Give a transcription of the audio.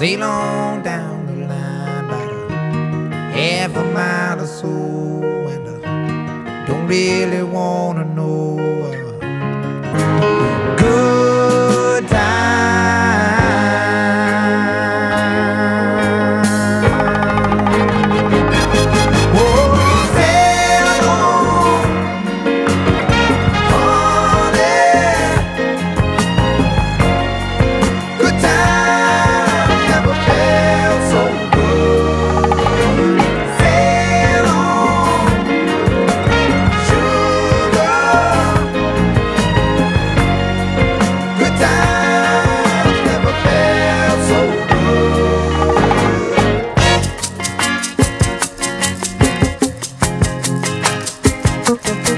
Sail on down the line about a half a mile or so, and I don't really wanna know. Uh, Música